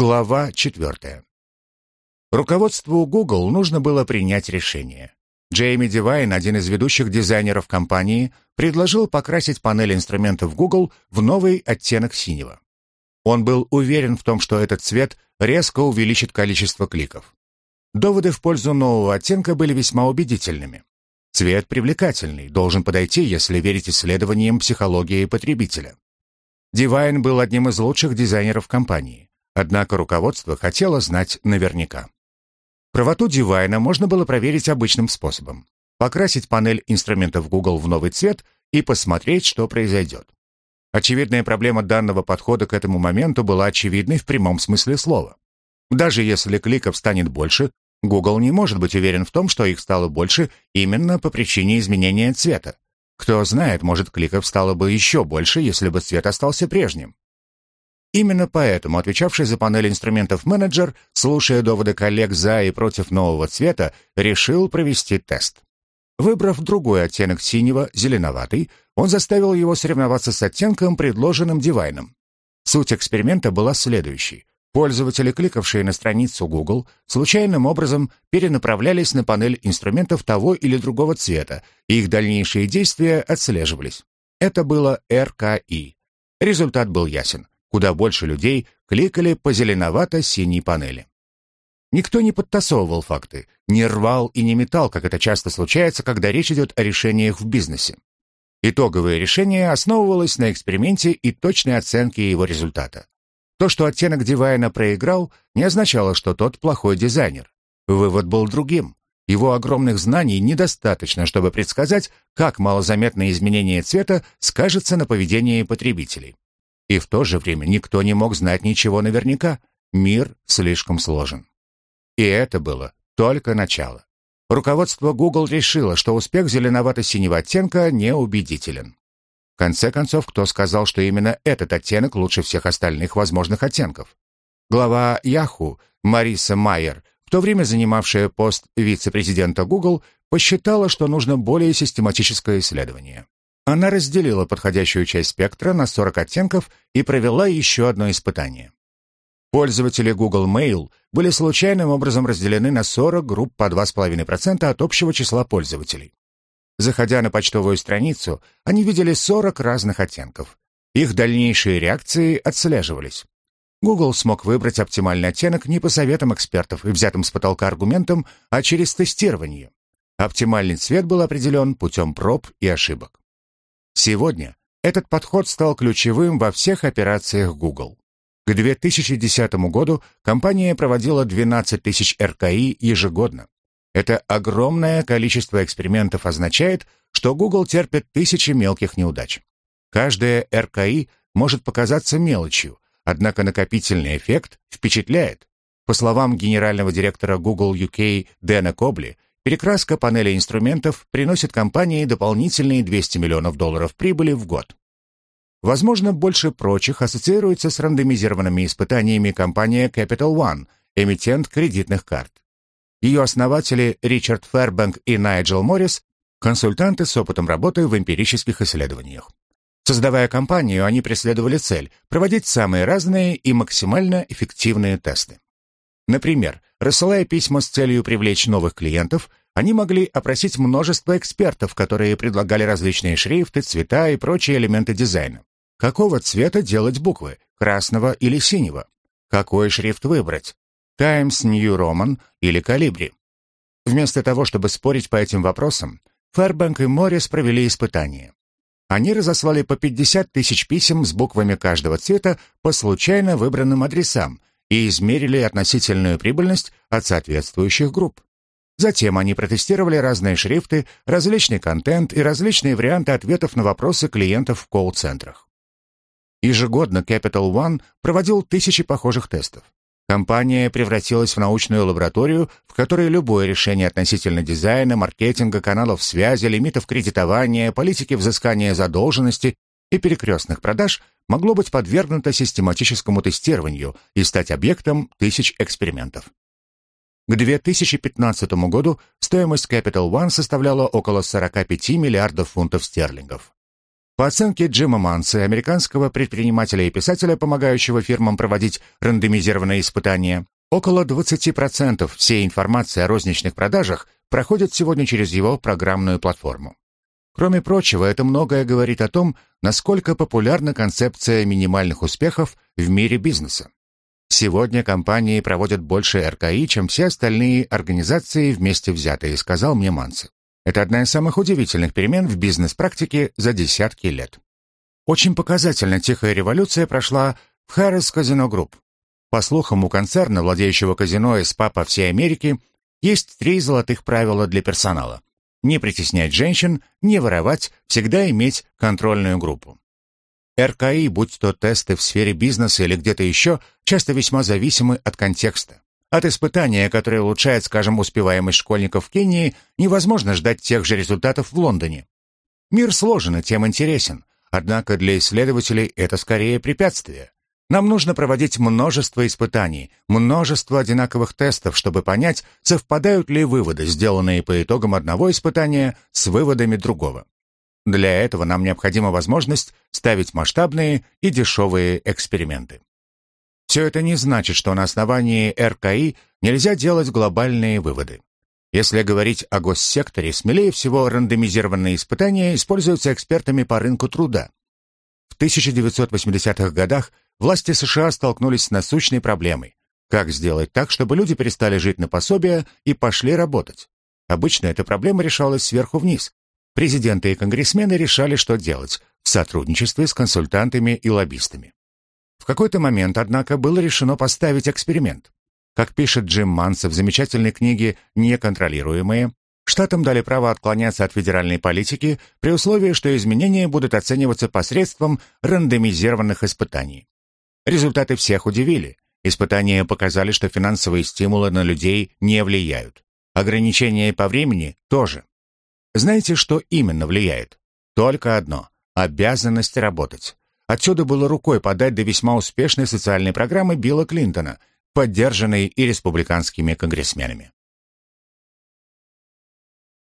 Глава 4. Руководству Google нужно было принять решение. Джейми Дивайн, один из ведущих дизайнеров компании, предложил покрасить панель инструментов Google в новый оттенок синего. Он был уверен в том, что этот цвет резко увеличит количество кликов. Доводы в пользу нового оттенка были весьма убедительными. Цвет привлекательный, должен подойти, если верить исследованиям психологии потребителя. Дивайн был одним из лучших дизайнеров компании. Однако руководство хотело знать наверняка. Правоту Дивайна можно было проверить обычным способом. Покрасить панель инструментов Google в новый цвет и посмотреть, что произойдет. Очевидная проблема данного подхода к этому моменту была очевидной в прямом смысле слова. Даже если кликов станет больше, Google не может быть уверен в том, что их стало больше именно по причине изменения цвета. Кто знает, может, кликов стало бы еще больше, если бы цвет остался прежним. Именно поэтому отвечавший за панель инструментов менеджер, слушая доводы коллег за и против нового цвета, решил провести тест. Выбрав другой оттенок синего, зеленоватый, он заставил его соревноваться с оттенком, предложенным Дивайном. Суть эксперимента была следующей. Пользователи, кликавшие на страницу Google, случайным образом перенаправлялись на панель инструментов того или другого цвета, и их дальнейшие действия отслеживались. Это было РКИ. Результат был ясен куда больше людей кликали по зеленовато-синей панели. Никто не подтасовывал факты, не рвал и не метал, как это часто случается, когда речь идет о решениях в бизнесе. Итоговое решение основывалось на эксперименте и точной оценке его результата. То, что оттенок Дивайна проиграл, не означало, что тот плохой дизайнер. Вывод был другим. Его огромных знаний недостаточно, чтобы предсказать, как малозаметное изменение цвета скажется на поведении потребителей. И в то же время никто не мог знать ничего наверняка. Мир слишком сложен. И это было только начало. Руководство Google решило, что успех зеленовато-синего оттенка неубедителен. В конце концов, кто сказал, что именно этот оттенок лучше всех остальных возможных оттенков? Глава Yahoo Мариса Майер, в то время занимавшая пост вице-президента Google, посчитала, что нужно более систематическое исследование. Она разделила подходящую часть спектра на 40 оттенков и провела еще одно испытание. Пользователи Google Mail были случайным образом разделены на 40 групп по 2,5% от общего числа пользователей. Заходя на почтовую страницу, они видели 40 разных оттенков. Их дальнейшие реакции отслеживались. Google смог выбрать оптимальный оттенок не по советам экспертов и взятым с потолка аргументам, а через тестирование. Оптимальный цвет был определен путем проб и ошибок. Сегодня этот подход стал ключевым во всех операциях Google. К 2010 году компания проводила 12 тысяч РКИ ежегодно. Это огромное количество экспериментов означает, что Google терпит тысячи мелких неудач. Каждая РКИ может показаться мелочью, однако накопительный эффект впечатляет. По словам генерального директора Google UK Дэна Кобли, Перекраска панели инструментов приносит компании дополнительные 200 миллионов долларов прибыли в год. Возможно, больше прочих ассоциируется с рандомизированными испытаниями компания Capital One, эмитент кредитных карт. Ее основатели Ричард Фербанк и Найджел Моррис – консультанты с опытом работы в эмпирических исследованиях. Создавая компанию, они преследовали цель – проводить самые разные и максимально эффективные тесты. Например, рассылая письма с целью привлечь новых клиентов, они могли опросить множество экспертов, которые предлагали различные шрифты, цвета и прочие элементы дизайна. Какого цвета делать буквы? Красного или синего? Какой шрифт выбрать? Times New Roman или Calibri? Вместо того, чтобы спорить по этим вопросам, Фэрбанк и Моррис провели испытание. Они разослали по 50 тысяч писем с буквами каждого цвета по случайно выбранным адресам, и измерили относительную прибыльность от соответствующих групп. Затем они протестировали разные шрифты, различный контент и различные варианты ответов на вопросы клиентов в колл-центрах. Ежегодно Capital One проводил тысячи похожих тестов. Компания превратилась в научную лабораторию, в которой любое решение относительно дизайна, маркетинга, каналов связи, лимитов кредитования, политики взыскания задолженности и перекрестных продаж могло быть подвергнуто систематическому тестированию и стать объектом тысяч экспериментов. К 2015 году стоимость Capital One составляла около 45 миллиардов фунтов стерлингов. По оценке Джима Манса, американского предпринимателя и писателя, помогающего фирмам проводить рандомизированные испытания, около 20% всей информации о розничных продажах проходит сегодня через его программную платформу. Кроме прочего, это многое говорит о том, насколько популярна концепция минимальных успехов в мире бизнеса. Сегодня компании проводят больше РКИ, чем все остальные организации вместе взятые, сказал мне Манси. Это одна из самых удивительных перемен в бизнес-практике за десятки лет. Очень показательно тихая революция прошла в Harris Casino Group. По слухам, у концерна, владеющего казино и СПА по всей Америке, есть три золотых правила для персонала. Не притеснять женщин, не воровать, всегда иметь контрольную группу. РКИ, будь то тесты в сфере бизнеса или где-то еще, часто весьма зависимы от контекста. От испытания, которое улучшает, скажем, успеваемость школьников в Кении, невозможно ждать тех же результатов в Лондоне. Мир сложен и тем интересен, однако для исследователей это скорее препятствие. Нам нужно проводить множество испытаний, множество одинаковых тестов, чтобы понять, совпадают ли выводы, сделанные по итогам одного испытания, с выводами другого. Для этого нам необходима возможность ставить масштабные и дешевые эксперименты. Все это не значит, что на основании РКИ нельзя делать глобальные выводы. Если говорить о госсекторе, смелее всего рандомизированные испытания используются экспертами по рынку труда. В 1980-х годах власти США столкнулись с насущной проблемой. Как сделать так, чтобы люди перестали жить на пособия и пошли работать? Обычно эта проблема решалась сверху вниз. Президенты и конгрессмены решали, что делать, в сотрудничестве с консультантами и лоббистами. В какой-то момент, однако, было решено поставить эксперимент. Как пишет Джим Манс в замечательной книге «Неконтролируемые», штатам дали право отклоняться от федеральной политики при условии, что изменения будут оцениваться посредством рандомизированных испытаний. Результаты всех удивили. Испытания показали, что финансовые стимулы на людей не влияют. Ограничения по времени тоже. Знаете, что именно влияет? Только одно – обязанность работать. Отсюда было рукой подать до весьма успешной социальной программы Билла Клинтона, поддержанной и республиканскими конгрессменами.